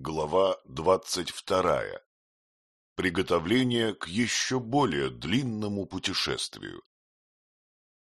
Глава двадцать вторая. Приготовление к еще более длинному путешествию.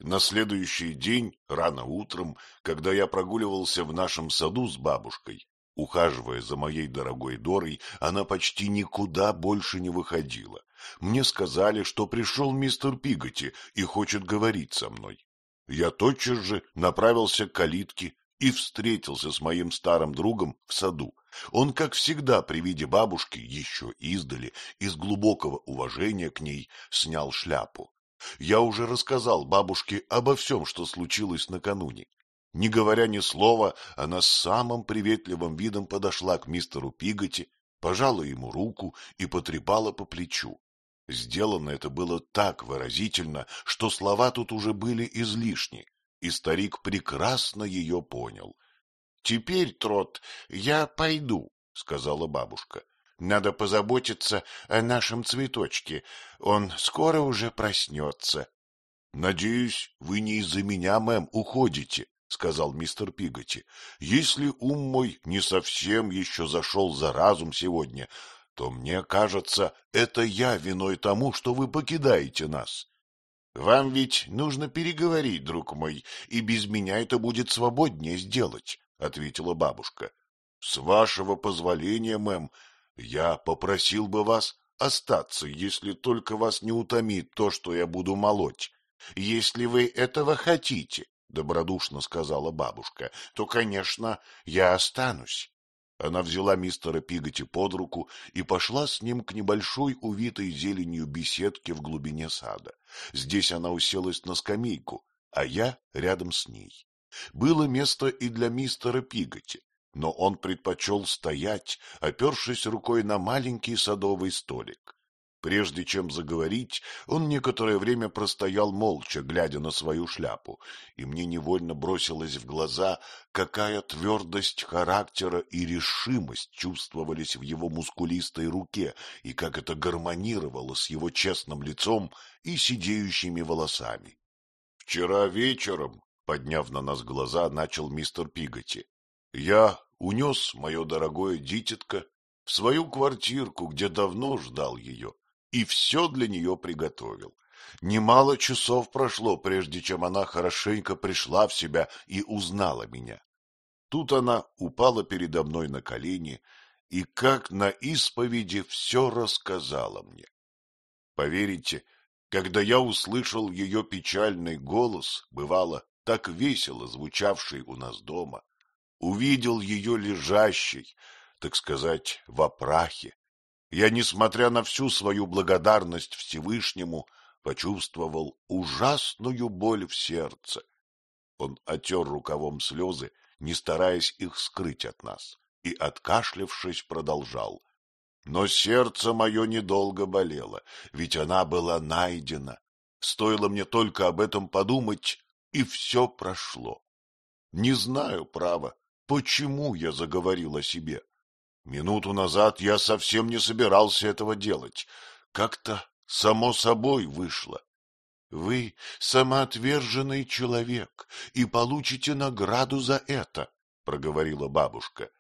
На следующий день, рано утром, когда я прогуливался в нашем саду с бабушкой, ухаживая за моей дорогой Дорой, она почти никуда больше не выходила. Мне сказали, что пришел мистер Пиготи и хочет говорить со мной. Я тотчас же направился к калитке и встретился с моим старым другом в саду. Он, как всегда, при виде бабушки, еще издали, из глубокого уважения к ней, снял шляпу. Я уже рассказал бабушке обо всем, что случилось накануне. Не говоря ни слова, она с самым приветливым видом подошла к мистеру Пиготи, пожала ему руку и потрепала по плечу. Сделано это было так выразительно, что слова тут уже были излишни, и старик прекрасно ее понял. — Теперь, Трот, я пойду, — сказала бабушка. — Надо позаботиться о нашем цветочке. Он скоро уже проснется. — Надеюсь, вы не из-за меня, мэм, уходите, — сказал мистер Пиготи. — Если ум мой не совсем еще зашел за разум сегодня, то, мне кажется, это я виной тому, что вы покидаете нас. — Вам ведь нужно переговорить, друг мой, и без меня это будет свободнее сделать, — ответила бабушка. — С вашего позволения, мэм, я попросил бы вас остаться, если только вас не утомит то, что я буду молоть. — Если вы этого хотите, — добродушно сказала бабушка, — то, конечно, я останусь. Она взяла мистера Пиготи под руку и пошла с ним к небольшой увитой зеленью беседке в глубине сада. Здесь она уселась на скамейку, а я рядом с ней. Было место и для мистера Пиготи, но он предпочел стоять, опершись рукой на маленький садовый столик. Прежде чем заговорить, он некоторое время простоял молча, глядя на свою шляпу, и мне невольно бросилось в глаза, какая твердость характера и решимость чувствовались в его мускулистой руке, и как это гармонировало с его честным лицом и сидеющими волосами. — Вчера вечером, подняв на нас глаза, начал мистер Пиготи, — я унес мое дорогое дитятко в свою квартирку, где давно ждал ее и все для нее приготовил. Немало часов прошло, прежде чем она хорошенько пришла в себя и узнала меня. Тут она упала передо мной на колени и, как на исповеди, все рассказала мне. Поверите, когда я услышал ее печальный голос, бывало, так весело звучавший у нас дома, увидел ее лежащей, так сказать, в опрахе, я, несмотря на всю свою благодарность Всевышнему, почувствовал ужасную боль в сердце. Он отер рукавом слезы, не стараясь их скрыть от нас, и, откашлявшись, продолжал. Но сердце мое недолго болело, ведь она была найдена. Стоило мне только об этом подумать, и все прошло. Не знаю, право, почему я заговорил о себе. Минуту назад я совсем не собирался этого делать. Как-то само собой вышло. Вы самоотверженный человек и получите награду за это, — проговорила бабушка.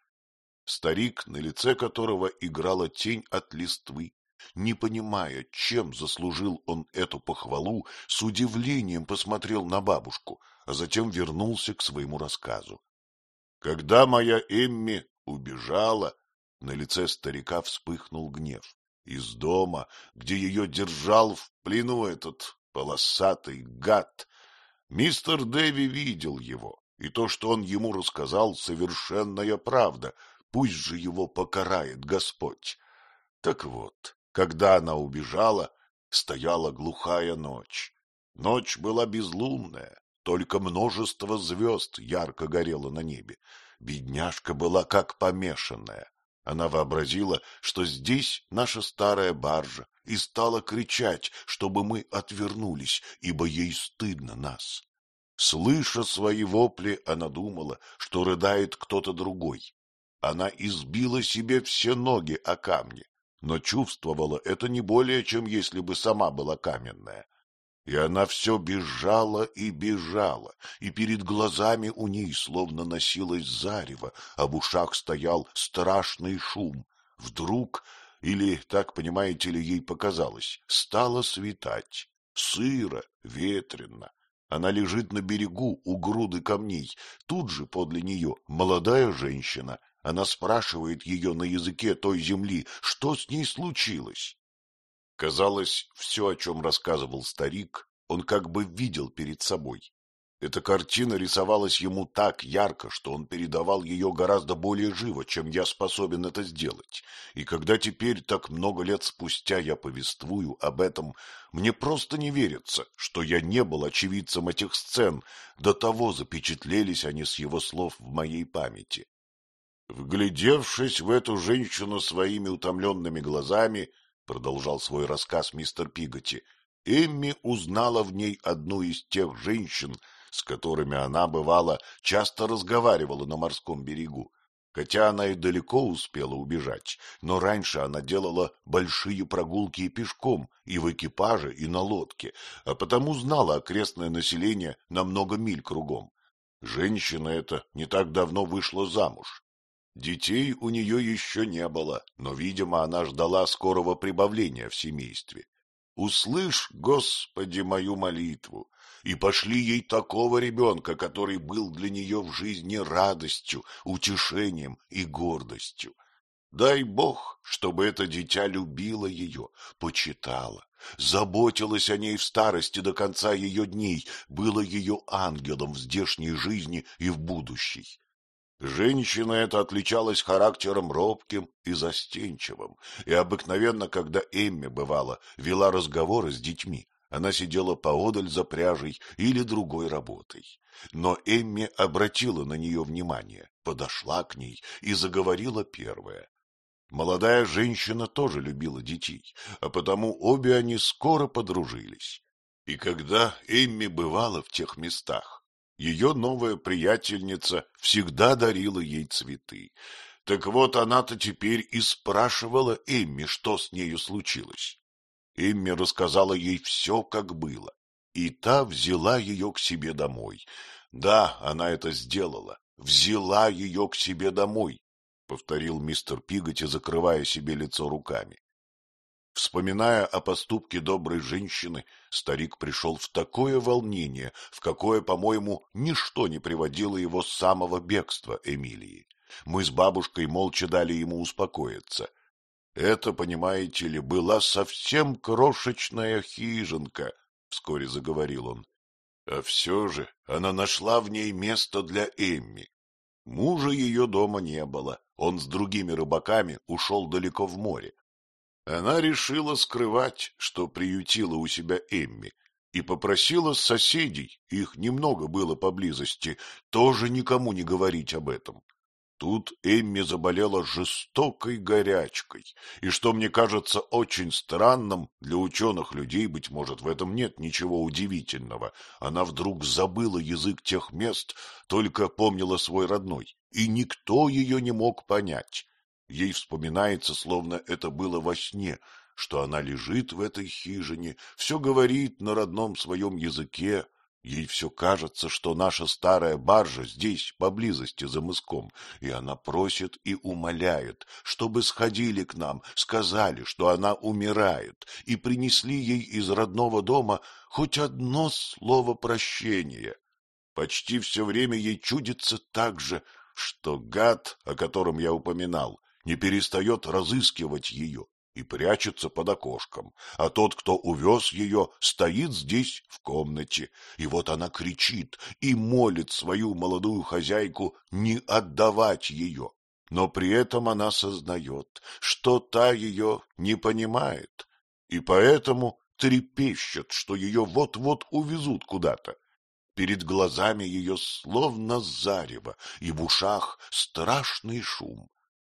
Старик, на лице которого играла тень от листвы, не понимая, чем заслужил он эту похвалу, с удивлением посмотрел на бабушку, а затем вернулся к своему рассказу. Когда моя Эмми убежала, на лице старика вспыхнул гнев. Из дома, где ее держал в плену этот полосатый гад, мистер Дэви видел его, и то, что он ему рассказал, совершенная правда, пусть же его покарает Господь. Так вот, когда она убежала, стояла глухая ночь. Ночь была безлунная, только множество звезд ярко горело на небе. Бедняжка была как помешанная. Она вообразила, что здесь наша старая баржа, и стала кричать, чтобы мы отвернулись, ибо ей стыдно нас. Слыша свои вопли, она думала, что рыдает кто-то другой. Она избила себе все ноги о камни, но чувствовала это не более, чем если бы сама была каменная. И она все бежала и бежала, и перед глазами у ней словно носилось зарево, а в ушах стоял страшный шум. Вдруг, или, так понимаете ли, ей показалось, стало светать. Сыро, ветрено. Она лежит на берегу у груды камней. Тут же подле нее молодая женщина. Она спрашивает ее на языке той земли, что с ней случилось. Казалось, все, о чем рассказывал старик, он как бы видел перед собой. Эта картина рисовалась ему так ярко, что он передавал ее гораздо более живо, чем я способен это сделать. И когда теперь, так много лет спустя, я повествую об этом, мне просто не верится, что я не был очевидцем этих сцен, до того запечатлелись они с его слов в моей памяти. Вглядевшись в эту женщину своими утомленными глазами, продолжал свой рассказ мистер Пиготи, Эмми узнала в ней одну из тех женщин, с которыми она, бывало, часто разговаривала на морском берегу. Хотя она и далеко успела убежать, но раньше она делала большие прогулки и пешком, и в экипаже, и на лодке, а потому знала окрестное население на много миль кругом. Женщина эта не так давно вышла замуж, Детей у нее еще не было, но, видимо, она ждала скорого прибавления в семействе. Услышь, Господи, мою молитву, и пошли ей такого ребенка, который был для нее в жизни радостью, утешением и гордостью. Дай Бог, чтобы это дитя любило ее, почитало, заботилось о ней в старости до конца ее дней, было ее ангелом в здешней жизни и в будущей. Женщина эта отличалась характером робким и застенчивым, и обыкновенно, когда Эмми, бывала, вела разговоры с детьми, она сидела поодаль за пряжей или другой работой. Но Эмми обратила на нее внимание, подошла к ней и заговорила первая. Молодая женщина тоже любила детей, а потому обе они скоро подружились. И когда Эмми бывала в тех местах, ее новая приятельница всегда дарила ей цветы. Так вот, она-то теперь и спрашивала Эмми, что с нею случилось. Эмми рассказала ей все, как было, и та взяла ее к себе домой. Да, она это сделала, взяла ее к себе домой, — повторил мистер Пиготи, закрывая себе лицо руками. Вспоминая о поступке доброй женщины, старик пришел в такое волнение, в какое, по-моему, ничто не приводило его с самого бегства Эмилии. Мы с бабушкой молча дали ему успокоиться. Это, понимаете ли, была совсем крошечная хижинка, — вскоре заговорил он. А все же она нашла в ней место для Эмми. Мужа ее дома не было, он с другими рыбаками ушел далеко в море. Она решила скрывать, что приютила у себя Эмми, и попросила соседей, их немного было поблизости, тоже никому не говорить об этом. Тут Эмми заболела жестокой горячкой, и, что мне кажется очень странным, для ученых людей, быть может, в этом нет ничего удивительного, она вдруг забыла язык тех мест, только помнила свой родной, и никто ее не мог понять. Ей вспоминается, словно это было во сне, что она лежит в этой хижине, все говорит на родном своем языке. Ей все кажется, что наша старая баржа здесь, поблизости за мыском, и она просит и умоляет, чтобы сходили к нам, сказали, что она умирает, и принесли ей из родного дома хоть одно слово прощения. Почти все время ей чудится так же, что гад, о котором я упоминал, не перестает разыскивать ее и прячется под окошком, а тот, кто увез ее, стоит здесь в комнате, и вот она кричит и молит свою молодую хозяйку не отдавать ее, но при этом она сознает, что та ее не понимает, и поэтому трепещет, что ее вот-вот увезут куда-то. Перед глазами ее словно зарево, и в ушах страшный шум.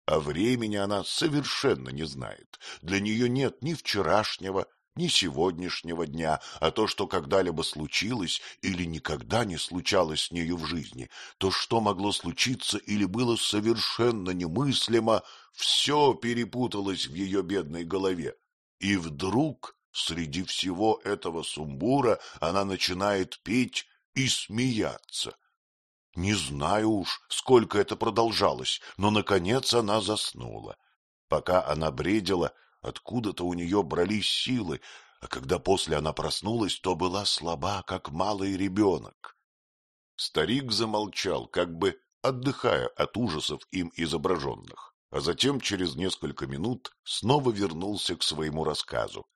О времени она совершенно не знает. Для нее нет ни вчерашнего, ни сегодняшнего дня, а то, что когда-либо случилось или никогда не случалось с нею в жизни, то, что могло случиться или было совершенно немыслимо, все перепуталось в ее бедной голове. И вдруг среди всего этого сумбура она начинает петь и смеяться. Не знаю уж, сколько это продолжалось, но, наконец, она заснула. Пока она бредила, откуда-то у нее брались силы, а когда после она проснулась, то была слаба, как малый ребенок. Старик замолчал, как бы отдыхая от ужасов им изображенных, а затем через несколько минут снова вернулся к своему рассказу.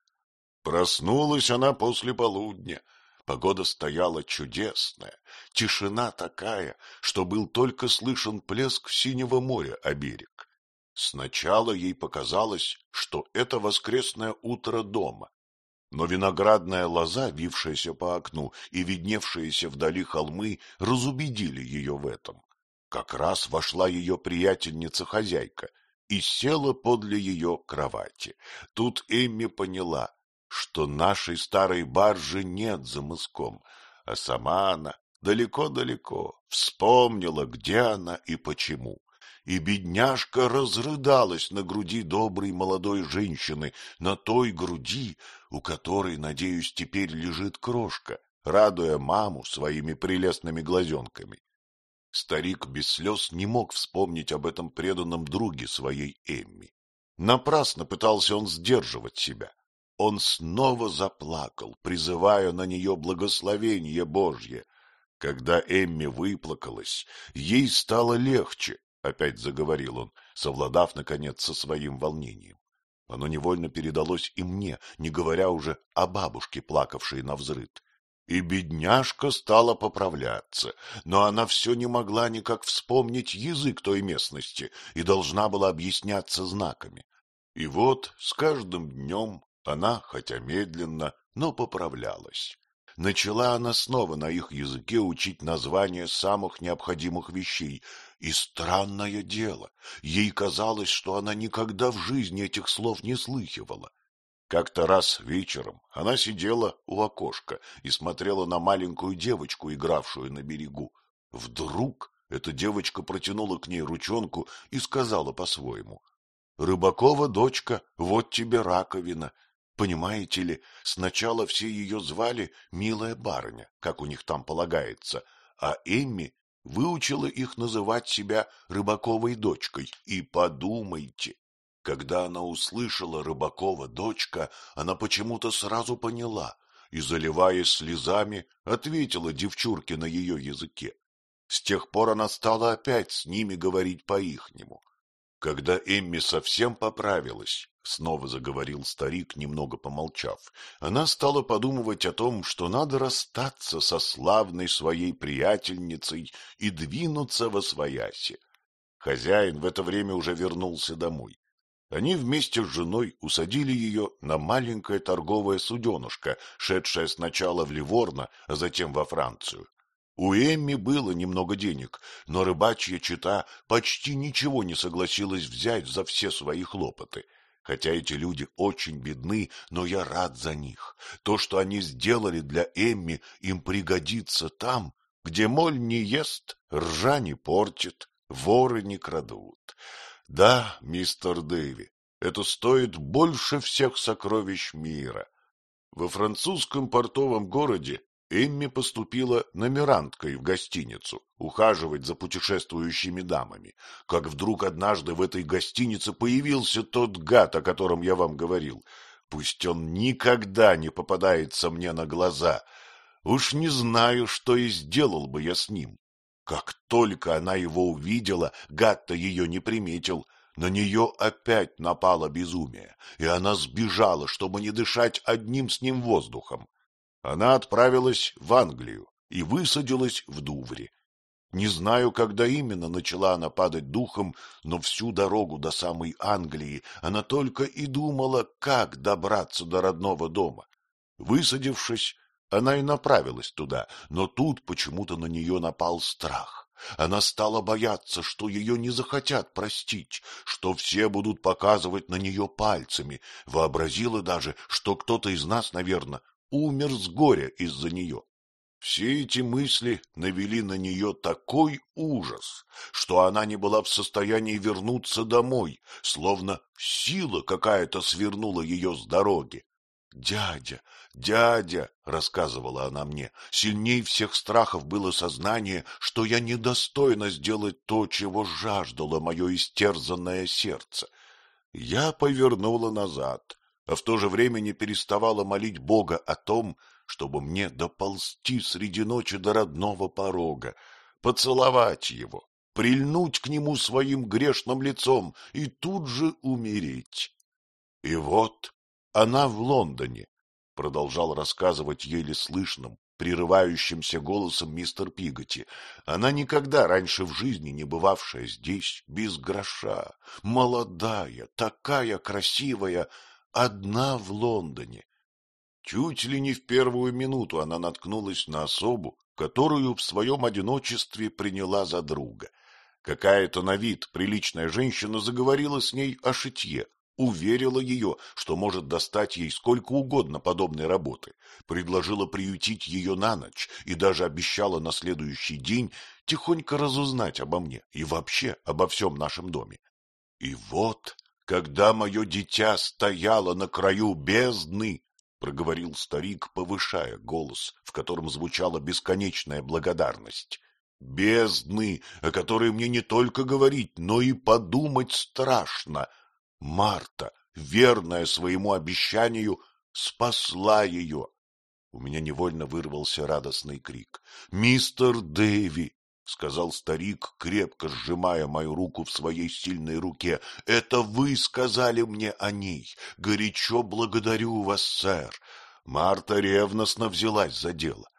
Проснулась она после полудня, Погода стояла чудесная, тишина такая, что был только слышен плеск синего моря о берег. Сначала ей показалось, что это воскресное утро дома, но виноградная лоза, вившаяся по окну и видневшиеся вдали холмы, разубедили ее в этом. Как раз вошла ее приятельница-хозяйка и села подле ее кровати. Тут Эмми поняла, что нашей старой баржи нет за мыском, а сама она далеко-далеко вспомнила, где она и почему. И бедняжка разрыдалась на груди доброй молодой женщины, на той груди, у которой, надеюсь, теперь лежит крошка, радуя маму своими прелестными глазенками. Старик без слез не мог вспомнить об этом преданном друге своей Эмми. Напрасно пытался он сдерживать себя. Он снова заплакал, призывая на нее благословение Божье. Когда Эмми выплакалась, ей стало легче, — опять заговорил он, совладав, наконец, со своим волнением. Оно невольно передалось и мне, не говоря уже о бабушке, плакавшей на взрыд. И бедняжка стала поправляться, но она все не могла никак вспомнить язык той местности и должна была объясняться знаками. И вот с каждым днем она, хотя медленно, но поправлялась. Начала она снова на их языке учить названия самых необходимых вещей, и странное дело, ей казалось, что она никогда в жизни этих слов не слыхивала. Как-то раз вечером она сидела у окошка и смотрела на маленькую девочку, игравшую на берегу. Вдруг эта девочка протянула к ней ручонку и сказала по-своему. — Рыбакова дочка, вот тебе раковина, Понимаете ли, сначала все ее звали «милая барыня», как у них там полагается, а Эмми выучила их называть себя Рыбаковой дочкой. И подумайте, когда она услышала Рыбакова дочка, она почему-то сразу поняла и, заливаясь слезами, ответила девчурке на ее языке. С тех пор она стала опять с ними говорить по-ихнему. Когда Эмми совсем поправилась, снова заговорил старик, немного помолчав, она стала подумывать о том, что надо расстаться со славной своей приятельницей и двинуться во свояси. Хозяин в это время уже вернулся домой. Они вместе с женой усадили ее на маленькое торговое суденышко, шедшее сначала в Ливорно, а затем во Францию. У Эмми было немного денег, но рыбачья чита почти ничего не согласилась взять за все свои хлопоты. Хотя эти люди очень бедны, но я рад за них. То, что они сделали для Эмми, им пригодится там, где моль не ест, ржа не портит, воры не крадут. Да, мистер Дэви, это стоит больше всех сокровищ мира. Во французском портовом городе Эмми поступила номеранткой в гостиницу, ухаживать за путешествующими дамами, как вдруг однажды в этой гостинице появился тот гад, о котором я вам говорил. Пусть он никогда не попадается мне на глаза. Уж не знаю, что и сделал бы я с ним. Как только она его увидела, гад-то ее не приметил, на нее опять напало безумие, и она сбежала, чтобы не дышать одним с ним воздухом она отправилась в Англию и высадилась в Дувре. Не знаю, когда именно начала она падать духом, но всю дорогу до самой Англии она только и думала, как добраться до родного дома. Высадившись, она и направилась туда, но тут почему-то на нее напал страх. Она стала бояться, что ее не захотят простить, что все будут показывать на нее пальцами, вообразила даже, что кто-то из нас, наверное, умер с горя из-за нее. Все эти мысли навели на нее такой ужас, что она не была в состоянии вернуться домой, словно сила какая-то свернула ее с дороги. «Дядя, дядя!» — рассказывала она мне. «Сильней всех страхов было сознание, что я недостойна сделать то, чего жаждало мое истерзанное сердце. Я повернула назад, а в то же время не переставала молить Бога о том, чтобы мне доползти среди ночи до родного порога, поцеловать его, прильнуть к нему своим грешным лицом и тут же умереть. И вот она в Лондоне, — продолжал рассказывать еле слышным, прерывающимся голосом мистер Пиготи. Она никогда раньше в жизни не бывавшая здесь, без гроша, молодая, такая красивая, одна в Лондоне. Чуть ли не в первую минуту она наткнулась на особу, которую в своем одиночестве приняла за друга. Какая-то на вид приличная женщина заговорила с ней о шитье, уверила ее, что может достать ей сколько угодно подобной работы, предложила приютить ее на ночь и даже обещала на следующий день тихонько разузнать обо мне и вообще обо всем нашем доме. И вот, когда мое дитя стояло на краю бездны, — проговорил старик, повышая голос, в котором звучала бесконечная благодарность. — Бездны, о которой мне не только говорить, но и подумать страшно. Марта, верная своему обещанию, спасла ее. У меня невольно вырвался радостный крик. — Мистер Дэви! — сказал старик, крепко сжимая мою руку в своей сильной руке. — Это вы сказали мне о ней. Горячо благодарю вас, сэр. Марта ревностно взялась за дело.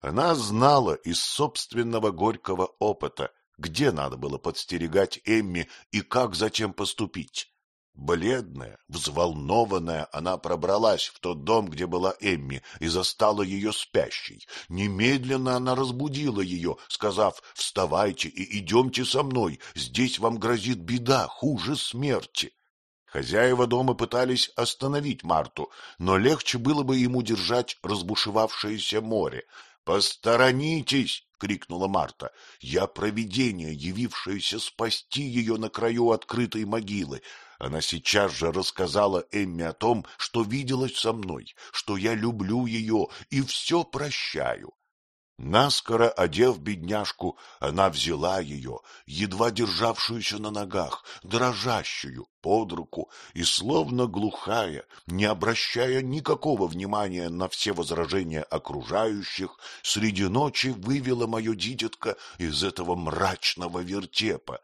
Она знала из собственного горького опыта, где надо было подстерегать Эмми и как затем поступить. Бледная, взволнованная, она пробралась в тот дом, где была Эмми, и застала ее спящей. Немедленно она разбудила ее, сказав «Вставайте и идемте со мной, здесь вам грозит беда, хуже смерти». Хозяева дома пытались остановить Марту, но легче было бы ему держать разбушевавшееся море. «Посторонитесь!» — крикнула Марта. «Я провидение, явившееся спасти ее на краю открытой могилы. Она сейчас же рассказала Эмме о том, что виделась со мной, что я люблю ее и все прощаю. Наскоро одев бедняжку, она взяла ее, едва державшуюся на ногах, дрожащую, под руку, и, словно глухая, не обращая никакого внимания на все возражения окружающих, среди ночи вывела мое дитятко из этого мрачного вертепа.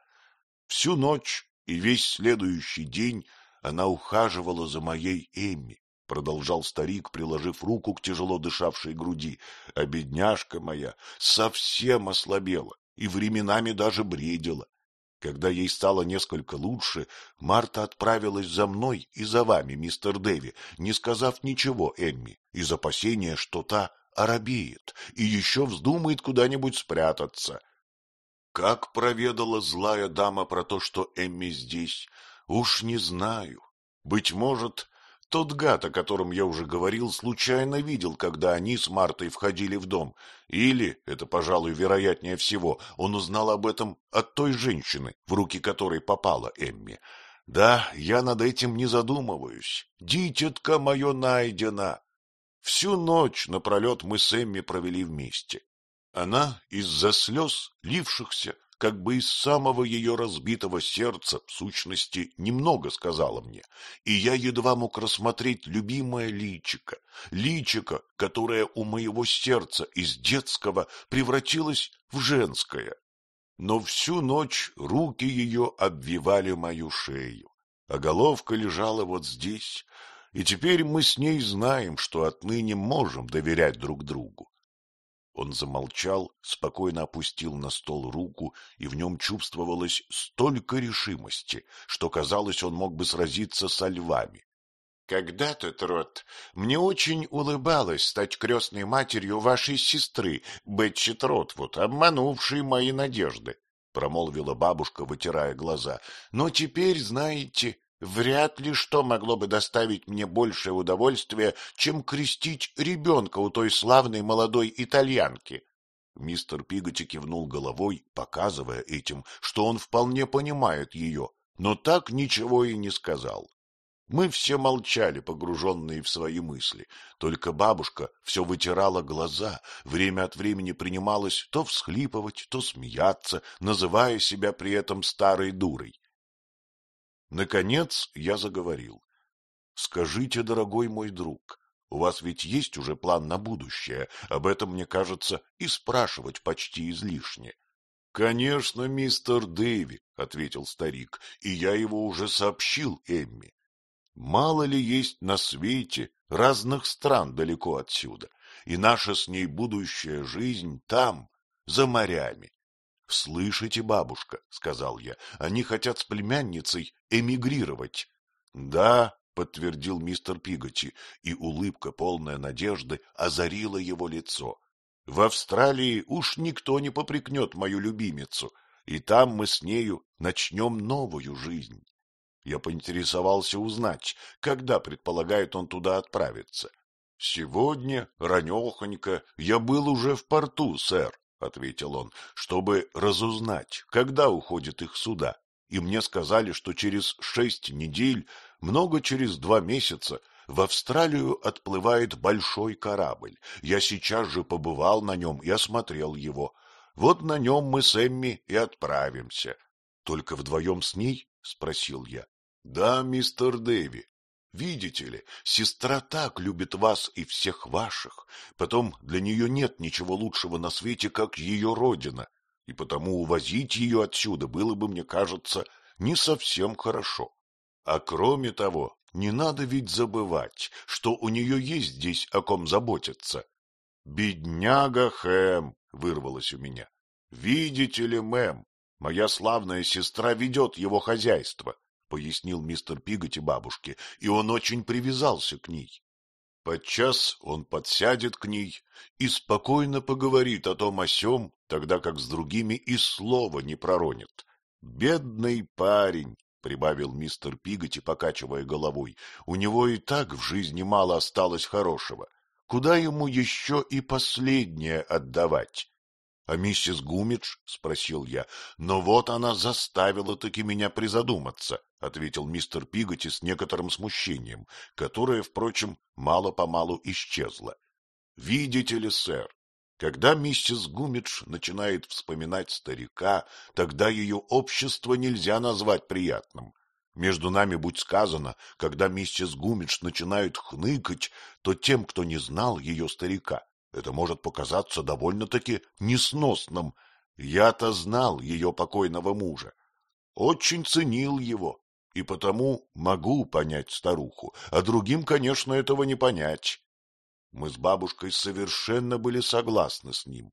Всю ночь и весь следующий день она ухаживала за моей Эмми, продолжал старик, приложив руку к тяжело дышавшей груди, а бедняжка моя совсем ослабела и временами даже бредила. Когда ей стало несколько лучше, Марта отправилась за мной и за вами, мистер Дэви, не сказав ничего Эмми, из опасения, что та оробеет и еще вздумает куда-нибудь спрятаться. Как проведала злая дама про то, что Эмми здесь, уж не знаю. Быть может, тот гад, о котором я уже говорил, случайно видел, когда они с Мартой входили в дом. Или, это, пожалуй, вероятнее всего, он узнал об этом от той женщины, в руки которой попала Эмми. Да, я над этим не задумываюсь. Дитятка мое найдено. Всю ночь напролет мы с Эмми провели вместе. Она из-за слез, лившихся, как бы из самого ее разбитого сердца, в сущности, немного сказала мне, и я едва мог рассмотреть любимое личико, личико, которое у моего сердца из детского превратилось в женское. Но всю ночь руки ее обвивали мою шею, а головка лежала вот здесь, и теперь мы с ней знаем, что отныне можем доверять друг другу. Он замолчал, спокойно опустил на стол руку, и в нем чувствовалось столько решимости, что, казалось, он мог бы сразиться со львами. — Когда-то, Трот, мне очень улыбалось стать крестной матерью вашей сестры, Бетчи Тротвуд, обманувшей мои надежды, — промолвила бабушка, вытирая глаза. — Но теперь, знаете, Вряд ли что могло бы доставить мне большее удовольствие, чем крестить ребенка у той славной молодой итальянки. Мистер Пиготи кивнул головой, показывая этим, что он вполне понимает ее, но так ничего и не сказал. Мы все молчали, погруженные в свои мысли. Только бабушка все вытирала глаза, время от времени принималась то всхлипывать, то смеяться, называя себя при этом старой дурой. Наконец я заговорил. — Скажите, дорогой мой друг, у вас ведь есть уже план на будущее, об этом, мне кажется, и спрашивать почти излишне. — Конечно, мистер Дэви, — ответил старик, — и я его уже сообщил Эмми. Мало ли есть на свете разных стран далеко отсюда, и наша с ней будущая жизнь там, за морями. — Слышите, бабушка, — сказал я, — они хотят с племянницей эмигрировать. — Да, — подтвердил мистер Пиготи, и улыбка, полная надежды, озарила его лицо. — В Австралии уж никто не попрекнет мою любимицу, и там мы с нею начнем новую жизнь. Я поинтересовался узнать, когда предполагает он туда отправиться. — Сегодня, ранехонько, я был уже в порту, сэр, — ответил он, — чтобы разузнать, когда уходит их суда. И мне сказали, что через шесть недель, много через два месяца, в Австралию отплывает большой корабль. Я сейчас же побывал на нем и осмотрел его. Вот на нем мы с Эмми и отправимся. — Только вдвоем с ней? — спросил я. — Да, мистер Дэви. Видите ли, сестра так любит вас и всех ваших. Потом для нее нет ничего лучшего на свете, как ее родина. И потому увозить ее отсюда было бы, мне кажется, не совсем хорошо. А кроме того, не надо ведь забывать, что у нее есть здесь о ком заботиться. «Бедняга Хэм!» — вырвалось у меня. «Видите ли, мэм, моя славная сестра ведет его хозяйство пояснил мистер Пиготи бабушке, и он очень привязался к ней. Подчас он подсядет к ней и спокойно поговорит о том о сём, тогда как с другими и слова не проронит. Бедный парень, — прибавил мистер Пиготи, покачивая головой, — у него и так в жизни мало осталось хорошего. Куда ему еще и последнее отдавать? — А миссис Гумидж? — спросил я. — Но вот она заставила таки меня призадуматься, — ответил мистер Пиготи с некоторым смущением, которое, впрочем, мало-помалу исчезло. — Видите ли, сэр, когда миссис Гумидж начинает вспоминать старика, тогда ее общество нельзя назвать приятным. Между нами, будь сказано, когда миссис Гумидж начинает хныкать, то тем, кто не знал ее старика, это может показаться довольно-таки несносным. Я-то знал ее покойного мужа, очень ценил его, и потому могу понять старуху, а другим, конечно, этого не понять. Мы с бабушкой совершенно были согласны с ним.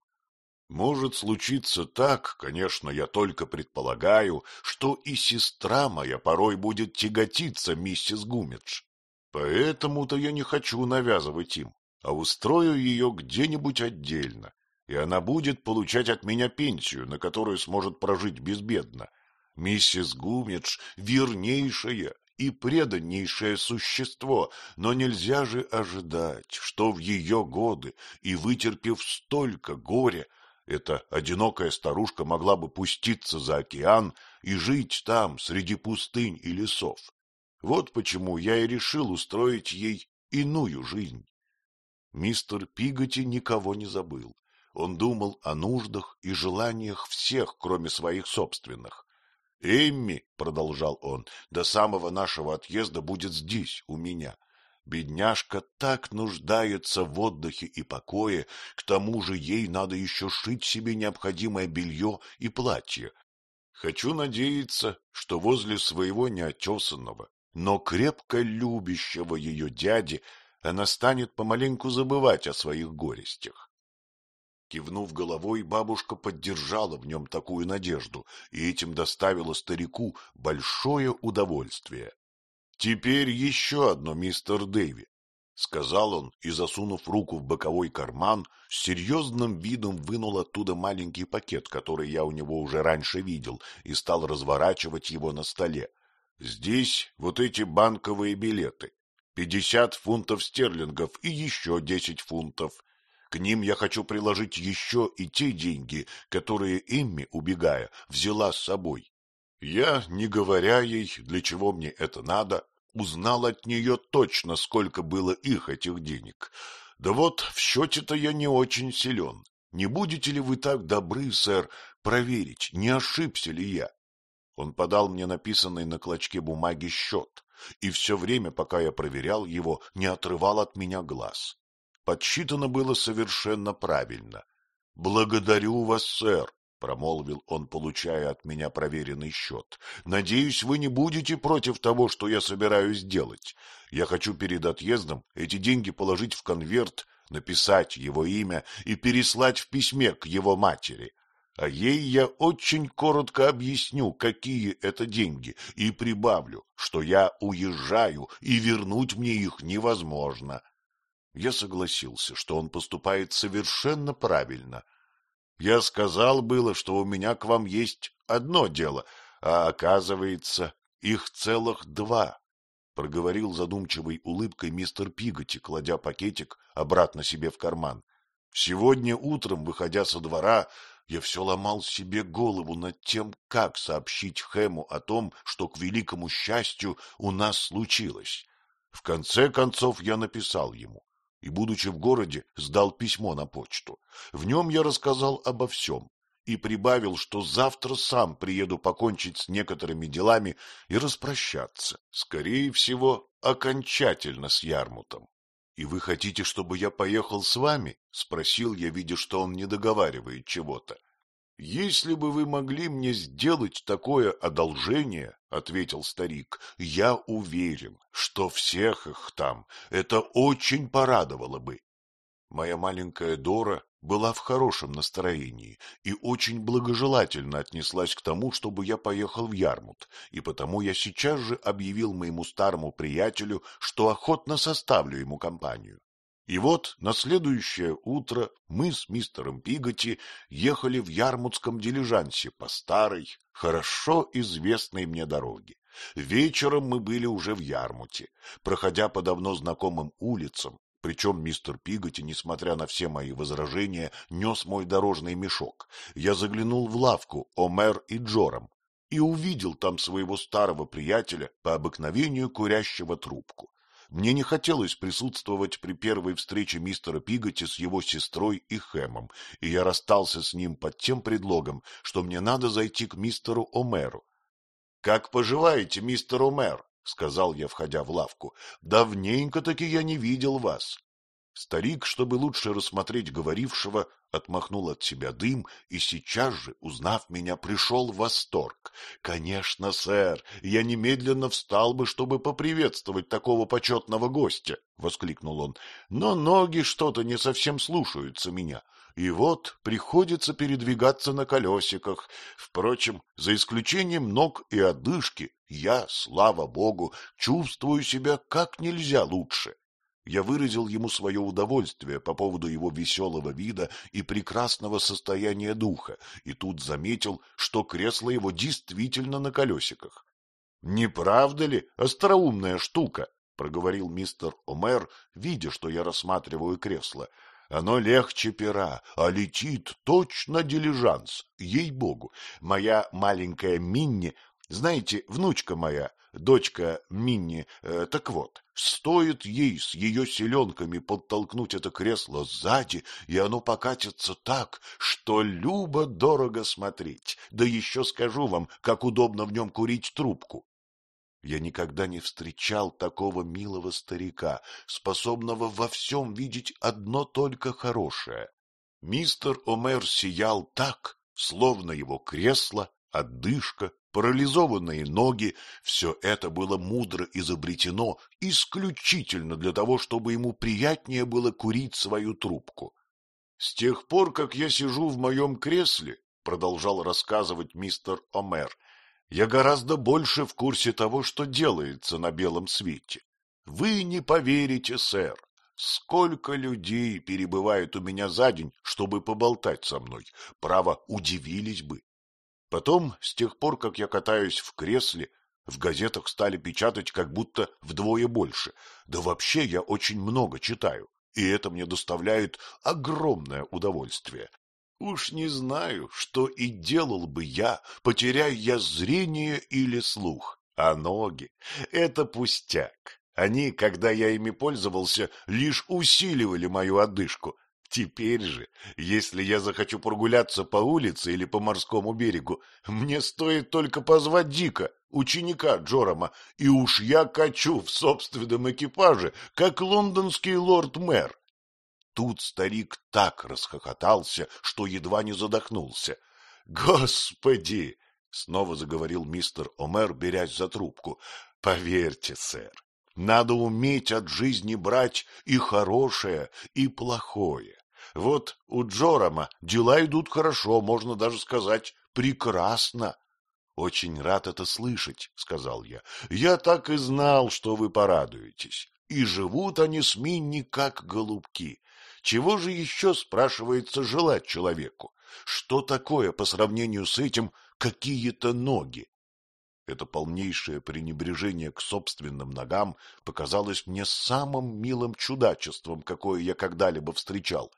Может случиться так, конечно, я только предполагаю, что и сестра моя порой будет тяготиться миссис Гумидж. Поэтому-то я не хочу навязывать им а устрою ее где-нибудь отдельно, и она будет получать от меня пенсию, на которую сможет прожить безбедно. Миссис Гумидж — вернейшее и преданнейшее существо, но нельзя же ожидать, что в ее годы, и вытерпев столько горя, эта одинокая старушка могла бы пуститься за океан и жить там, среди пустынь и лесов. Вот почему я и решил устроить ей иную жизнь. Мистер Пиготи никого не забыл. Он думал о нуждах и желаниях всех, кроме своих собственных. «Эмми», — продолжал он, — «до самого нашего отъезда будет здесь, у меня. Бедняжка так нуждается в отдыхе и покое, к тому же ей надо еще шить себе необходимое белье и платье. Хочу надеяться, что возле своего неотесанного, но крепко любящего ее дяди она станет помаленьку забывать о своих горестях. Кивнув головой, бабушка поддержала в нем такую надежду и этим доставила старику большое удовольствие. — Теперь еще одно, мистер Дэви, — сказал он и, засунув руку в боковой карман, с серьезным видом вынул оттуда маленький пакет, который я у него уже раньше видел, и стал разворачивать его на столе. — Здесь вот эти банковые билеты пятьдесят фунтов стерлингов и еще десять фунтов. К ним я хочу приложить еще и те деньги, которые Эмми, убегая, взяла с собой. Я, не говоря ей, для чего мне это надо, узнал от нее точно, сколько было их, этих денег. Да вот в счете-то я не очень силен. Не будете ли вы так добры, сэр, проверить, не ошибся ли я? Он подал мне написанный на клочке бумаги счет, и все время, пока я проверял его, не отрывал от меня глаз. Подсчитано было совершенно правильно. — Благодарю вас, сэр, — промолвил он, получая от меня проверенный счет. — Надеюсь, вы не будете против того, что я собираюсь делать. Я хочу перед отъездом эти деньги положить в конверт, написать его имя и переслать в письме к его матери а ей я очень коротко объясню, какие это деньги, и прибавлю, что я уезжаю, и вернуть мне их невозможно. Я согласился, что он поступает совершенно правильно. Я сказал было, что у меня к вам есть одно дело, а оказывается, их целых два. Проговорил задумчивой улыбкой мистер Пиготи, кладя пакетик обратно себе в карман. Сегодня утром, выходя со двора, я все ломал себе голову над тем, как сообщить Хэму о том, что, к великому счастью, у нас случилось. В конце концов я написал ему, и, будучи в городе, сдал письмо на почту. В нем я рассказал обо всем и прибавил, что завтра сам приеду покончить с некоторыми делами и распрощаться, скорее всего, окончательно с Ярмутом. — И вы хотите, чтобы я поехал с вами? — спросил я, видя, что он не договаривает чего-то. — Если бы вы могли мне сделать такое одолжение, — ответил старик, — я уверен, что всех их там это очень порадовало бы. Моя маленькая Дора была в хорошем настроении и очень благожелательно отнеслась к тому, чтобы я поехал в Ярмут, и потому я сейчас же объявил моему старому приятелю, что охотно составлю ему компанию. И вот на следующее утро мы с мистером Пиготи ехали в ярмутском дилижансе по старой, хорошо известной мне дороге. Вечером мы были уже в Ярмуте. Проходя по давно знакомым улицам, причем мистер Пиготи, несмотря на все мои возражения, нес мой дорожный мешок. Я заглянул в лавку Омер и Джором и увидел там своего старого приятеля, по обыкновению курящего трубку. Мне не хотелось присутствовать при первой встрече мистера Пиготи с его сестрой и Хэмом, и я расстался с ним под тем предлогом, что мне надо зайти к мистеру Омеру. — Как поживаете, мистер Омер? — сказал я, входя в лавку. — Давненько-таки я не видел вас. Старик, чтобы лучше рассмотреть говорившего, отмахнул от себя дым и сейчас же, узнав меня, пришел в восторг. — Конечно, сэр, я немедленно встал бы, чтобы поприветствовать такого почетного гостя, — воскликнул он, — но ноги что-то не совсем слушаются меня. И вот приходится передвигаться на колесиках. Впрочем, за исключением ног и одышки, я, слава богу, чувствую себя как нельзя лучше. Я выразил ему свое удовольствие по поводу его веселого вида и прекрасного состояния духа, и тут заметил, что кресло его действительно на колесиках. — Не правда ли, остроумная штука? — проговорил мистер Омер, видя, что я рассматриваю кресло. Оно легче пера, а летит точно дилижанс, ей-богу. Моя маленькая Минни, знаете, внучка моя, дочка Минни, э, так вот, стоит ей с ее селенками подтолкнуть это кресло сзади, и оно покатится так, что любо-дорого смотреть. Да еще скажу вам, как удобно в нем курить трубку. Я никогда не встречал такого милого старика, способного во всем видеть одно только хорошее. Мистер Омер сиял так, словно его кресло, отдышка, парализованные ноги — все это было мудро изобретено исключительно для того, чтобы ему приятнее было курить свою трубку. С тех пор, как я сижу в моем кресле, — продолжал рассказывать мистер Омер, — я гораздо больше в курсе того, что делается на белом свете. Вы не поверите, сэр, сколько людей перебывает у меня за день, чтобы поболтать со мной. Право, удивились бы. Потом, с тех пор, как я катаюсь в кресле, в газетах стали печатать как будто вдвое больше. Да вообще я очень много читаю, и это мне доставляет огромное удовольствие. Уж не знаю, что и делал бы я, потеряя я зрение или слух. А ноги — это пустяк. Они, когда я ими пользовался, лишь усиливали мою одышку. Теперь же, если я захочу прогуляться по улице или по морскому берегу, мне стоит только позвать Дика, ученика Джорома, и уж я качу в собственном экипаже, как лондонский лорд-мэр. Тут старик так расхохотался, что едва не задохнулся. — Господи! — снова заговорил мистер Омер, берясь за трубку. — Поверьте, сэр, надо уметь от жизни брать и хорошее, и плохое. Вот у Джорама дела идут хорошо, можно даже сказать, прекрасно. Очень рад это слышать, сказал я. Я так и знал, что вы порадуетесь. И живут они с Минни как голубки. Чего же еще, спрашивается, желать человеку? Что такое по сравнению с этим какие-то ноги? Это полнейшее пренебрежение к собственным ногам показалось мне самым милым чудачеством, какое я когда-либо встречал.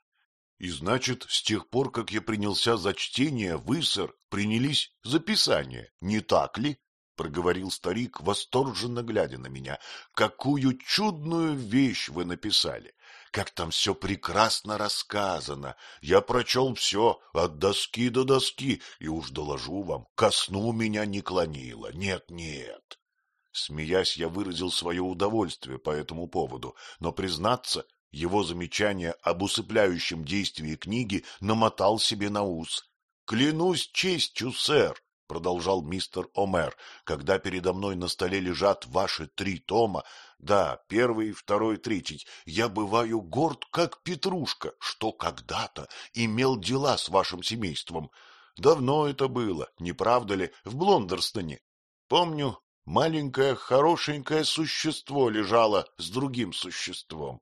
И значит, с тех пор, как я принялся за чтение, вы, сэр, принялись за писание, не так ли? — проговорил старик, восторженно глядя на меня. — Какую чудную вещь вы написали! Как там все прекрасно рассказано! Я прочел все, от доски до доски, и уж доложу вам, ко сну меня не клонило. Нет, нет. Смеясь, я выразил свое удовольствие по этому поводу, но, признаться, его замечание об усыпляющем действии книги намотал себе на ус. — Клянусь честью, сэр, — продолжал мистер Омер, — когда передо мной на столе лежат ваши три тома, да, первый, второй, третий, я бываю горд, как Петрушка, что когда-то имел дела с вашим семейством. Давно это было, не правда ли, в Блондерстоне. Помню, маленькое хорошенькое существо лежало с другим существом.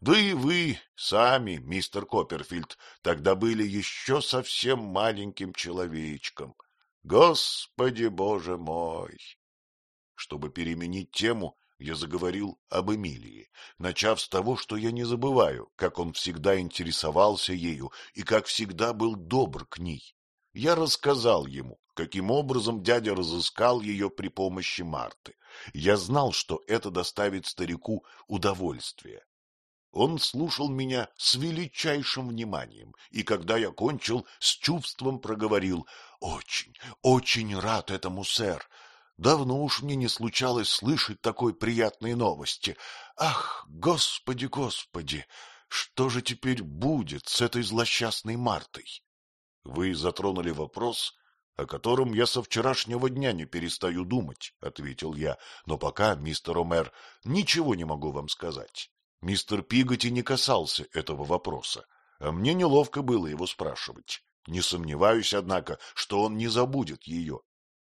Да и вы сами, мистер Копперфильд, тогда были еще совсем маленьким человечком. Господи боже мой! Чтобы переменить тему, я заговорил об Эмилии, начав с того, что я не забываю, как он всегда интересовался ею и как всегда был добр к ней. Я рассказал ему, каким образом дядя разыскал ее при помощи Марты. Я знал, что это доставит старику удовольствие. Он слушал меня с величайшим вниманием, и когда я кончил, с чувством проговорил «Очень, очень рад этому, сэр. Давно уж мне не случалось слышать такой приятной новости. Ах, господи, господи, что же теперь будет с этой злосчастной Мартой?» Вы затронули вопрос, о котором я со вчерашнего дня не перестаю думать, — ответил я, — но пока, мистер Омер, ничего не могу вам сказать. Мистер Пиготи не касался этого вопроса, а мне неловко было его спрашивать. Не сомневаюсь, однако, что он не забудет ее.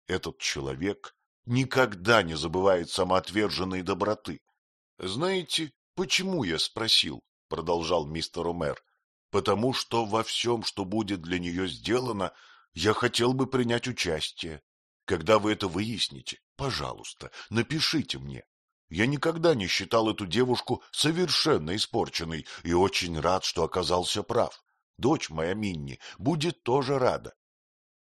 Этот человек никогда не забывает самоотверженной доброты. — Знаете, почему я спросил? — продолжал мистер Омер. — Потому что во всем, что будет для нее сделано, я хотел бы принять участие. Когда вы это выясните, пожалуйста, напишите мне. Я никогда не считал эту девушку совершенно испорченной и очень рад, что оказался прав. Дочь моя Минни будет тоже рада.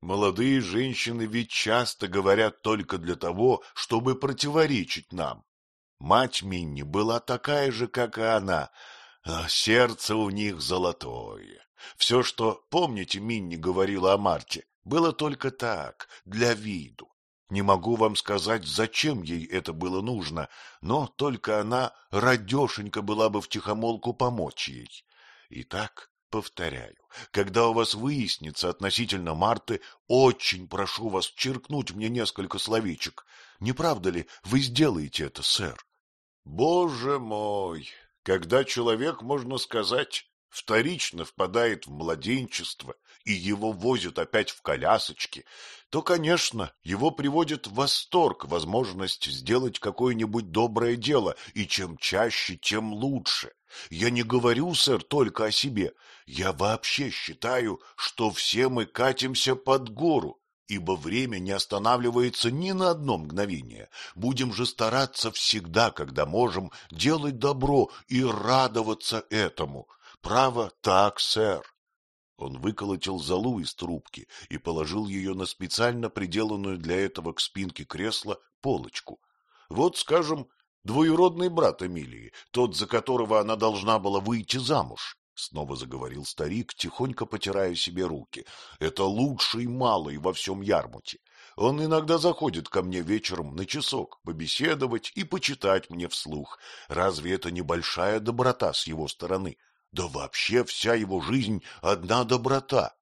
Молодые женщины ведь часто говорят только для того, чтобы противоречить нам. Мать Минни была такая же, как и она, а сердце у них золотое. Все, что, помните, Минни говорила о Марте, было только так, для виду. Не могу вам сказать, зачем ей это было нужно, но только она радешенька была бы втихомолку помочь ей. Итак, повторяю, когда у вас выяснится относительно Марты, очень прошу вас черкнуть мне несколько словечек. Не правда ли, вы сделаете это, сэр? Боже мой, когда человек, можно сказать, вторично впадает в младенчество и его возят опять в колясочке, то, конечно, его приводит в восторг возможность сделать какое-нибудь доброе дело, и чем чаще, тем лучше. Я не говорю, сэр, только о себе. Я вообще считаю, что все мы катимся под гору, ибо время не останавливается ни на одно мгновение. Будем же стараться всегда, когда можем, делать добро и радоваться этому. Право так, сэр. Он выколотил золу из трубки и положил ее на специально приделанную для этого к спинке кресла полочку. Вот, скажем, двоюродный брат Эмилии, тот, за которого она должна была выйти замуж. Снова заговорил старик, тихонько потирая себе руки. Это лучший малый во всем Ярмуте. Он иногда заходит ко мне вечером на часок побеседовать и почитать мне вслух. Разве это не большая доброта с его стороны? Да вообще вся его жизнь — одна доброта.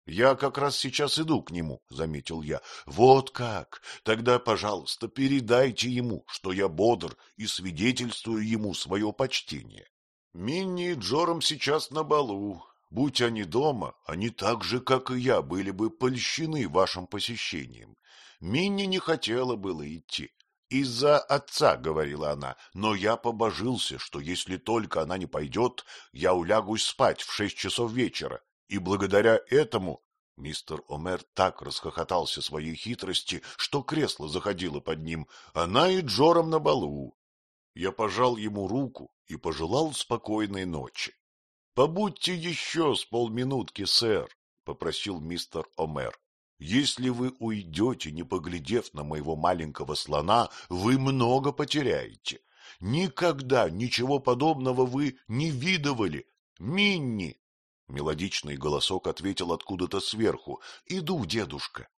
— Я как раз сейчас иду к нему, — заметил я. — Вот как! Тогда, пожалуйста, передайте ему, что я бодр и свидетельствую ему свое почтение. Минни и Джором сейчас на балу. Будь они дома, они так же, как и я, были бы польщены вашим посещением. Минни не хотела было идти. Из-за отца, — говорила она, — но я побожился, что если только она не пойдет, я улягусь спать в шесть часов вечера, и благодаря этому Мистер Омер так расхохотался своей хитрости, что кресло заходило под ним, она и Джором на балу. Я пожал ему руку и пожелал спокойной ночи. — Побудьте еще с полминутки, сэр, — попросил мистер Омер. Если вы уйдете, не поглядев на моего маленького слона, вы много потеряете. Никогда ничего подобного вы не видывали. Минни! Мелодичный голосок ответил откуда-то сверху. Иду, дедушка.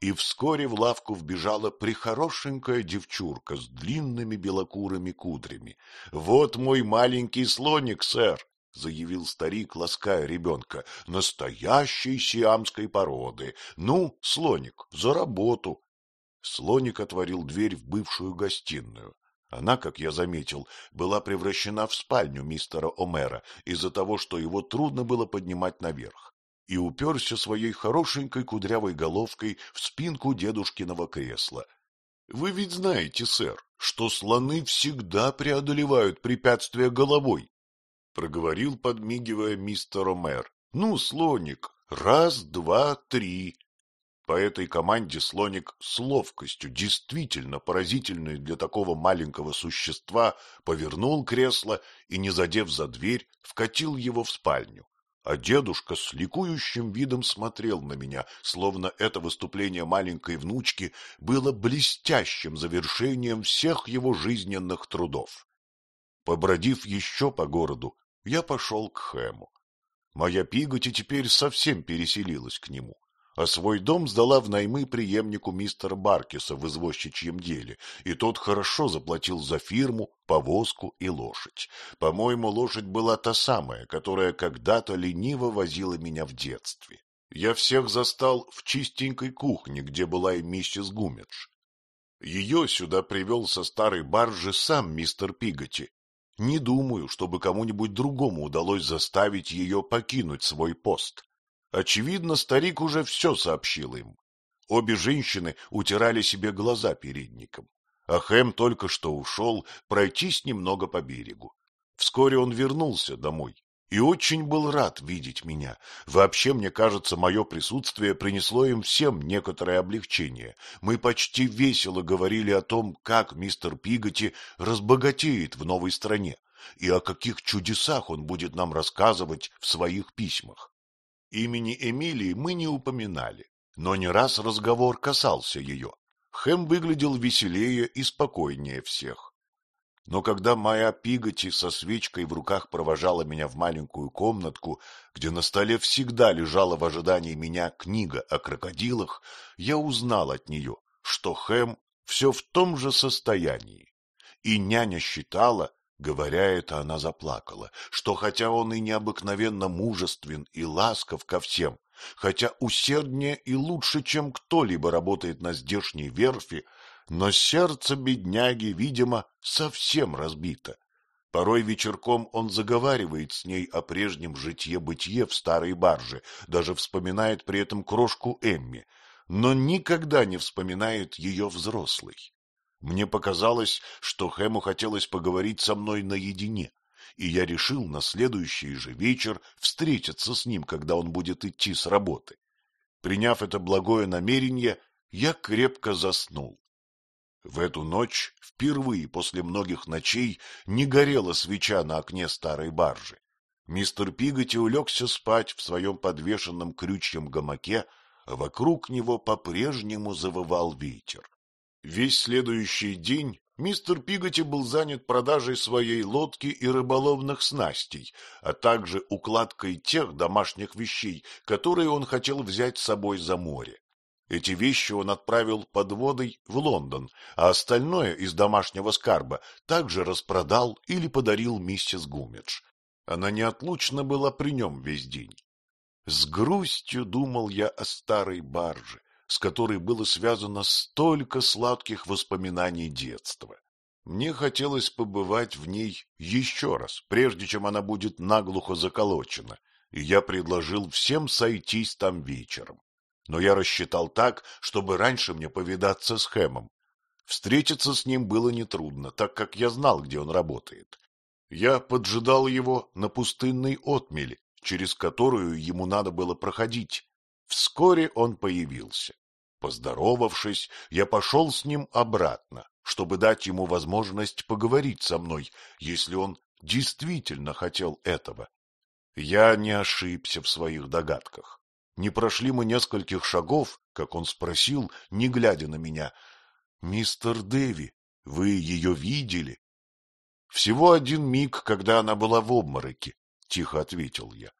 И вскоре в лавку вбежала прихорошенькая девчурка с длинными белокурыми кудрями. — Вот мой маленький слоник, сэр, — заявил старик, лаская ребенка, — настоящей сиамской породы. Ну, слоник, за работу. Слоник отворил дверь в бывшую гостиную. Она, как я заметил, была превращена в спальню мистера Омера из-за того, что его трудно было поднимать наверх, и уперся своей хорошенькой кудрявой головкой в спинку дедушкиного кресла. — Вы ведь знаете, сэр, что слоны всегда преодолевают препятствия головой. — проговорил, подмигивая мистер Омер. — Ну, слоник, раз, два, три. По этой команде слоник с ловкостью, действительно поразительной для такого маленького существа, повернул кресло и, не задев за дверь, вкатил его в спальню. А дедушка с ликующим видом смотрел на меня, словно это выступление маленькой внучки было блестящим завершением всех его жизненных трудов. Побродив еще по городу, я пошел к Хэму. Моя Пиготи теперь совсем переселилась к нему, а свой дом сдала в наймы преемнику мистера Баркиса в извозчичьем деле, и тот хорошо заплатил за фирму, повозку и лошадь. По-моему, лошадь была та самая, которая когда-то лениво возила меня в детстве. Я всех застал в чистенькой кухне, где была и миссис Гумедж. Ее сюда привел со старой баржи сам мистер Пиготи, не думаю, чтобы кому-нибудь другому удалось заставить ее покинуть свой пост. Очевидно, старик уже все сообщил им. Обе женщины утирали себе глаза передником, а Хэм только что ушел пройтись немного по берегу. Вскоре он вернулся домой и очень был рад видеть меня. Вообще, мне кажется, мое присутствие принесло им всем некоторое облегчение. Мы почти весело говорили о том, как мистер Пиготи разбогатеет в новой стране и о каких чудесах он будет нам рассказывать в своих письмах. Имени Эмилии мы не упоминали, но не раз разговор касался ее. Хэм выглядел веселее и спокойнее всех. Но когда моя Пиготи со свечкой в руках провожала меня в маленькую комнатку, где на столе всегда лежала в ожидании меня книга о крокодилах, я узнал от нее, что Хэм все в том же состоянии. И няня считала, говоря это, она заплакала, что хотя он и необыкновенно мужествен и ласков ко всем, хотя усерднее и лучше, чем кто-либо работает на здешней верфи, но сердце бедняги, видимо, совсем разбито. Порой вечерком он заговаривает с ней о прежнем житье-бытие в старой барже, даже вспоминает при этом крошку Эмми, но никогда не вспоминает ее взрослой. Мне показалось, что Хэму хотелось поговорить со мной наедине, и я решил на следующий же вечер встретиться с ним, когда он будет идти с работы. Приняв это благое намерение, я крепко заснул. В эту ночь, впервые после многих ночей, не горела свеча на окне старой баржи. Мистер Пиготи улегся спать в своем подвешенном крючьем гамаке, а вокруг него по-прежнему завывал ветер. Весь следующий день мистер Пиготи был занят продажей своей лодки и рыболовных снастей, а также укладкой тех домашних вещей, которые он хотел взять с собой за море. Эти вещи он отправил подводой в Лондон, а остальное из домашнего скарба также распродал или подарил миссис Гумидж. Она неотлучно была при нем весь день. С грустью думал я о старой барже, с которой было связано столько сладких воспоминаний детства. Мне хотелось побывать в ней еще раз, прежде чем она будет наглухо заколочена, и я предложил всем сойтись там вечером. Но я рассчитал так, чтобы раньше мне повидаться с Хэмом. Встретиться с ним было нетрудно, так как я знал, где он работает. Я поджидал его на пустынной отмели, через которую ему надо было проходить. Вскоре он появился. Поздоровавшись, я пошел с ним обратно, чтобы дать ему возможность поговорить со мной, если он действительно хотел этого. Я не ошибся в своих догадках. Не прошли мы нескольких шагов, как он спросил, не глядя на меня, «Мистер Дэви, вы ее видели?» Всего один миг, когда она была в обмороке, — тихо ответил я.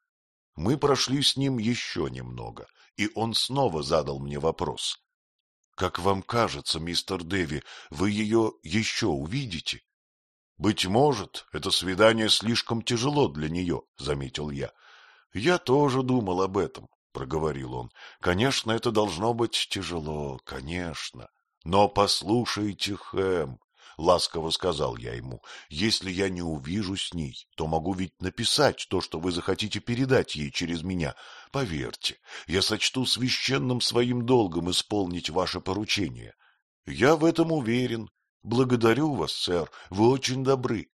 Мы прошли с ним еще немного, и он снова задал мне вопрос. — Как вам кажется, мистер Дэви, вы ее еще увидите? — Быть может, это свидание слишком тяжело для нее, — заметил я. — Я тоже думал об этом, — проговорил он. — Конечно, это должно быть тяжело, конечно. Но послушайте, Хэм, — ласково сказал я ему, — если я не увижу с ней, то могу ведь написать то, что вы захотите передать ей через меня. Поверьте, я сочту священным своим долгом исполнить ваше поручение. Я в этом уверен. Благодарю вас, сэр, вы очень добры.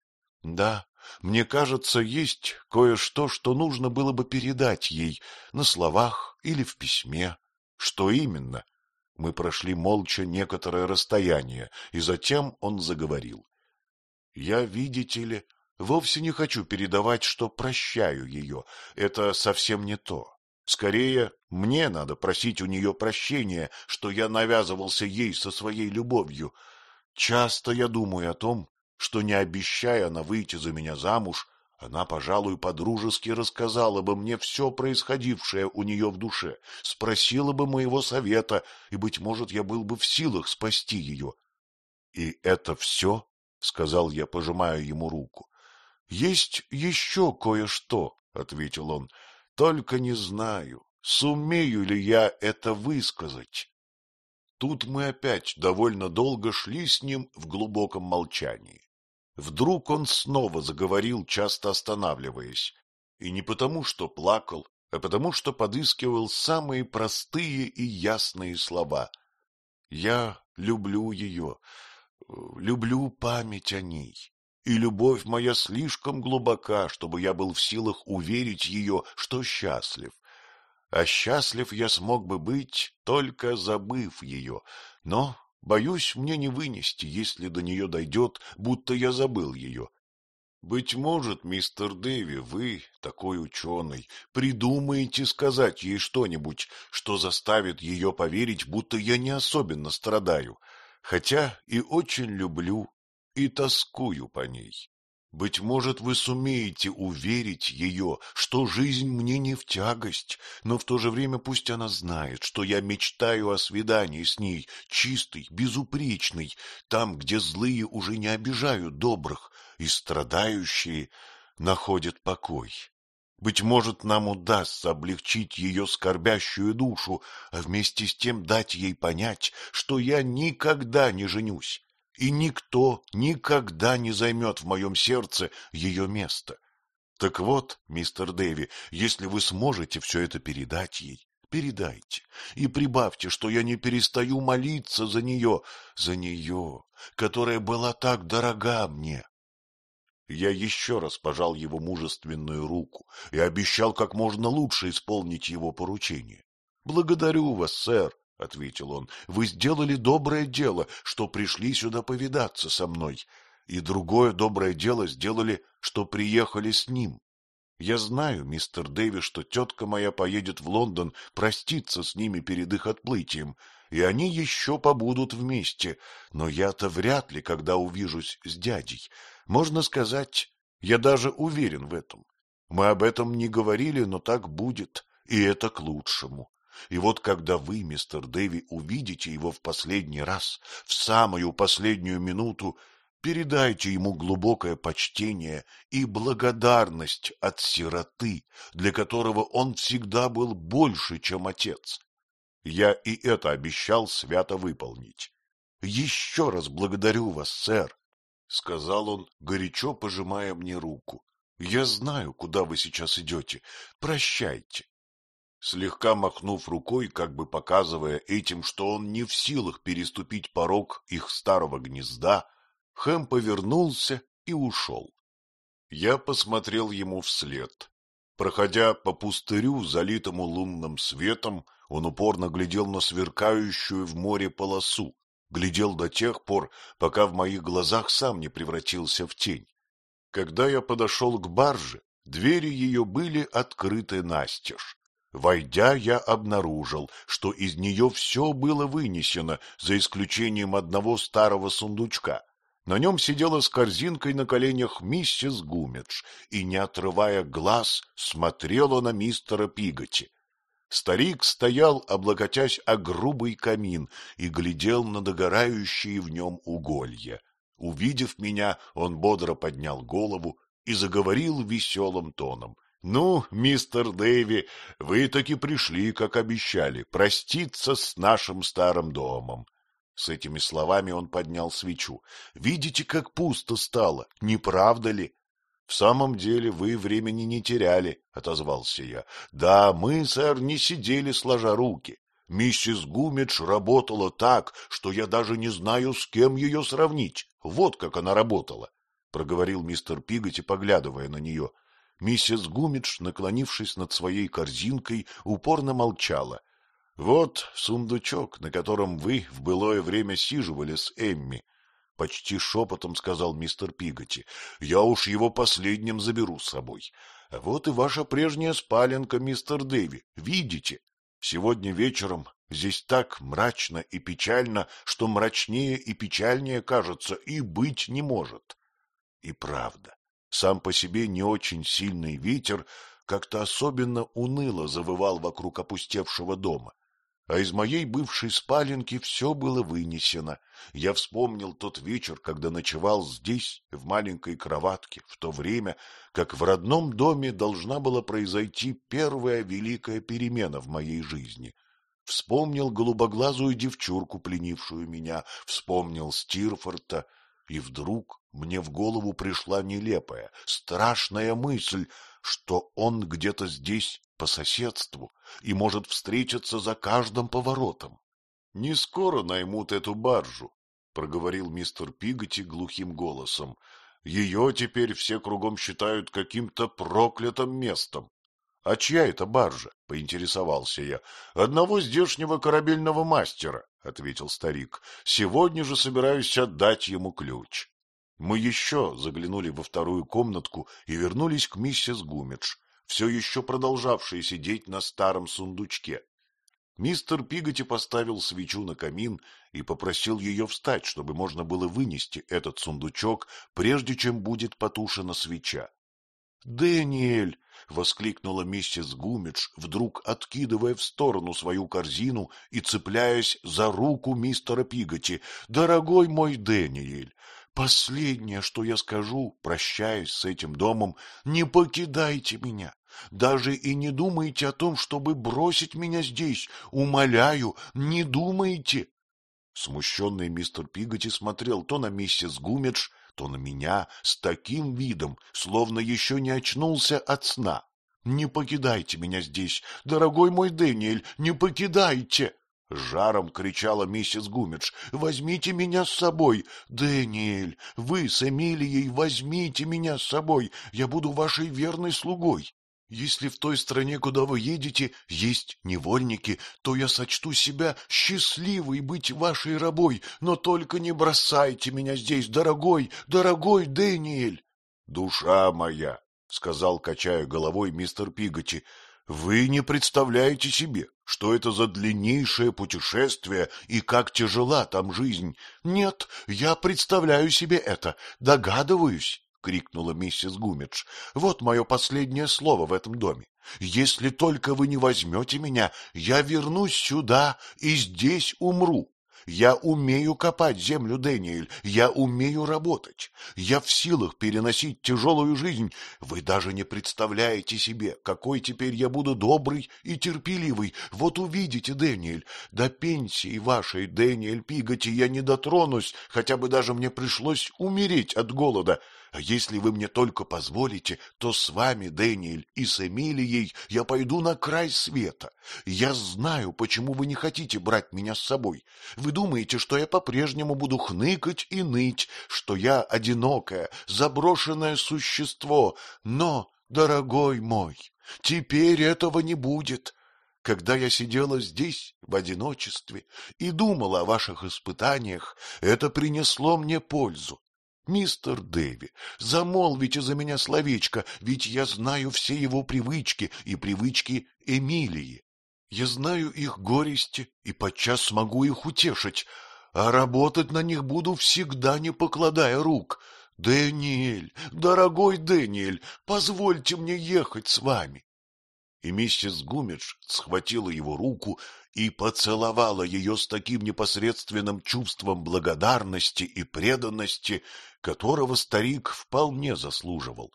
Да, мне кажется, есть кое-что, что нужно было бы передать ей на словах или в письме. Что именно? — мы прошли молча некоторое расстояние, и затем он заговорил. — Я, видите ли, вовсе не хочу передавать, что прощаю ее. Это совсем не то. Скорее, мне надо просить у нее прощения, что я навязывался ей со своей любовью. Часто я думаю о том, что, не обещая она выйти за меня замуж, она, пожалуй, подружески рассказала бы мне все происходившее у нее в душе, спросила бы моего совета, и, быть может, я был бы в силах спасти ее. — И это все? — сказал я, пожимая ему руку. — Есть еще кое-что, — ответил он, — только не знаю, сумею ли я это высказать. Тут мы опять довольно долго шли с ним в глубоком молчании. Вдруг он снова заговорил, часто останавливаясь. И не потому, что плакал, а потому, что подыскивал самые простые и ясные слова. «Я люблю ее, люблю память о ней, и любовь моя слишком глубока, чтобы я был в силах уверить ее, что счастлив. А счастлив я смог бы быть, только забыв ее, но Боюсь, мне не вынести, если до нее дойдет, будто я забыл ее. Быть может, мистер Дэви, вы, такой ученый, придумаете сказать ей что-нибудь, что заставит ее поверить, будто я не особенно страдаю, хотя и очень люблю и тоскую по ней. Быть может, вы сумеете уверить ее, что жизнь мне не в тягость, но в то же время пусть она знает, что я мечтаю о свидании с ней, чистой, безупречной, там, где злые уже не обижают добрых, и страдающие находят покой. Быть может, нам удастся облегчить ее скорбящую душу, а вместе с тем дать ей понять, что я никогда не женюсь, и никто никогда не займет в моем сердце ее место. Так вот, мистер Дэви, если вы сможете все это передать ей, передайте и прибавьте, что я не перестаю молиться за нее, за нее, которая была так дорога мне. Я еще раз пожал его мужественную руку и обещал как можно лучше исполнить его поручение. — Благодарю вас, сэр, — ответил он, — вы сделали доброе дело, что пришли сюда повидаться со мной, и другое доброе дело сделали, что приехали с ним. Я знаю, мистер Дэви, что тетка моя поедет в Лондон проститься с ними перед их отплытием, и они еще побудут вместе, но я-то вряд ли, когда увижусь с дядей. Можно сказать, я даже уверен в этом. Мы об этом не говорили, но так будет, и это к лучшему. И вот когда вы, мистер Дэви, увидите его в последний раз, в самую последнюю минуту, передайте ему глубокое почтение и благодарность от сироты, для которого он всегда был больше, чем отец. Я и это обещал свято выполнить. — Еще раз благодарю вас, сэр, — сказал он, горячо пожимая мне руку. — Я знаю, куда вы сейчас идете. Прощайте. Слегка махнув рукой, как бы показывая этим, что он не в силах переступить порог их старого гнезда, Хэм повернулся и ушел. Я посмотрел ему вслед. Проходя по пустырю, залитому лунным светом, он упорно глядел на сверкающую в море полосу, глядел до тех пор, пока в моих глазах сам не превратился в тень. Когда я подошел к барже, двери ее были открыты настежь. Войдя, я обнаружил, что из нее все было вынесено, за исключением одного старого сундучка. На нем сидела с корзинкой на коленях миссис Гумедж и, не отрывая глаз, смотрела на мистера Пиготи. Старик стоял, облокотясь о грубый камин, и глядел на догорающие в нем уголья. Увидев меня, он бодро поднял голову и заговорил веселым тоном. Ну, мистер Дэви, вы таки пришли, как обещали, проститься с нашим старым домом. С этими словами он поднял свечу. Видите, как пусто стало, не правда ли? — В самом деле вы времени не теряли, — отозвался я. — Да, мы, сэр, не сидели сложа руки. Миссис Гумидж работала так, что я даже не знаю, с кем ее сравнить. Вот как она работала, — проговорил мистер Пиготи, поглядывая на нее. — Миссис Гумидж, наклонившись над своей корзинкой, упорно молчала. — Вот сундучок, на котором вы в былое время сиживали с Эмми. — почти шепотом сказал мистер Пиготи. — Я уж его последним заберу с собой. Вот и ваша прежняя спаленка, мистер Дэви. Видите? Сегодня вечером здесь так мрачно и печально, что мрачнее и печальнее, кажется, и быть не может. И правда, сам по себе не очень сильный ветер как-то особенно уныло завывал вокруг опустевшего дома. А из моей бывшей спаленки все было вынесено. Я вспомнил тот вечер, когда ночевал здесь, в маленькой кроватке, в то время, как в родном доме должна была произойти первая великая перемена в моей жизни. Вспомнил голубоглазую девчурку, пленившую меня, вспомнил Стирфорта, и вдруг мне в голову пришла нелепая, страшная мысль, что он где-то здесь по соседству и может встретиться за каждым поворотом. — Не скоро наймут эту баржу, — проговорил мистер Пиготи глухим голосом. — Ее теперь все кругом считают каким-то проклятым местом. — А чья это баржа? — поинтересовался я. — Одного здешнего корабельного мастера, — ответил старик. — Сегодня же собираюсь отдать ему ключ. Мы еще заглянули во вторую комнатку и вернулись к миссис Гумидж, все еще продолжавшей сидеть на старом сундучке. Мистер Пиготи поставил свечу на камин и попросил ее встать, чтобы можно было вынести этот сундучок, прежде чем будет потушена свеча. — Дэниэль! — воскликнула миссис Гумидж, вдруг откидывая в сторону свою корзину и цепляясь за руку мистера Пиготи. — Дорогой мой Дэниэль! Последнее, что я скажу, прощаясь с этим домом, не покидайте меня. Даже и не думайте о том, чтобы бросить меня здесь. Умоляю, не думайте. Смущенный мистер Пиготи смотрел то на миссис Гумедж, то на меня с таким видом, словно еще не очнулся от сна. Не покидайте меня здесь, дорогой мой Дэниэль, не покидайте! — жаром кричала миссис Гумидж. — Возьмите меня с собой. Дэниэль, вы с Эмилией возьмите меня с собой. Я буду вашей верной слугой. Если в той стране, куда вы едете, есть невольники, то я сочту себя счастливой быть вашей рабой, но только не бросайте меня здесь, дорогой, дорогой Дэниэль. — Душа моя! — сказал, качая головой мистер Пиготи, — вы не представляете себе, что это за длиннейшее путешествие и как тяжела там жизнь. Нет, я представляю себе это, догадываюсь, — крикнула миссис Гумидж. — Вот мое последнее слово в этом доме. Если только вы не возьмете меня, я вернусь сюда и здесь умру. Я умею копать землю, Дэниэль, я умею работать. Я в силах переносить тяжелую жизнь. Вы даже не представляете себе, какой теперь я буду добрый и терпеливый. Вот увидите, Дэниэль, до пенсии вашей, Дэниэль Пиготи, я не дотронусь, хотя бы даже мне пришлось умереть от голода. А если вы мне только позволите, то с вами, Дэниэль, и с Эмилией я пойду на край света. Я знаю, почему вы не хотите брать меня с собой. Вы думаете, что я по-прежнему буду хныкать и ныть, что я одинокое, заброшенное существо. Но, дорогой мой, теперь этого не будет. Когда я сидела здесь, в одиночестве, и думала о ваших испытаниях, это принесло мне пользу. Мистер Дэви, замолвите за меня словечко, ведь я знаю все его привычки и привычки Эмилии. Я знаю их горести и подчас смогу их утешить, а работать на них буду всегда, не покладая рук. Дэниэль, дорогой Дэниэль, позвольте мне ехать с вами. И миссис Гумидж схватила его руку и поцеловала ее с таким непосредственным чувством благодарности и преданности, которого старик вполне заслуживал.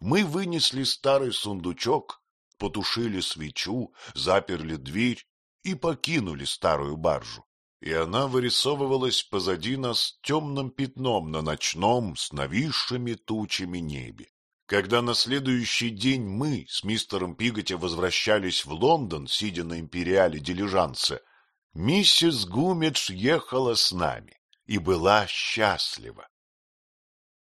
Мы вынесли старый сундучок, потушили свечу, заперли дверь и покинули старую баржу. И она вырисовывалась позади нас темным пятном на ночном с нависшими тучами небе. Когда на следующий день мы с мистером Пиготи возвращались в Лондон, сидя на империале дилижанса, миссис Гумидж ехала с нами и была счастлива.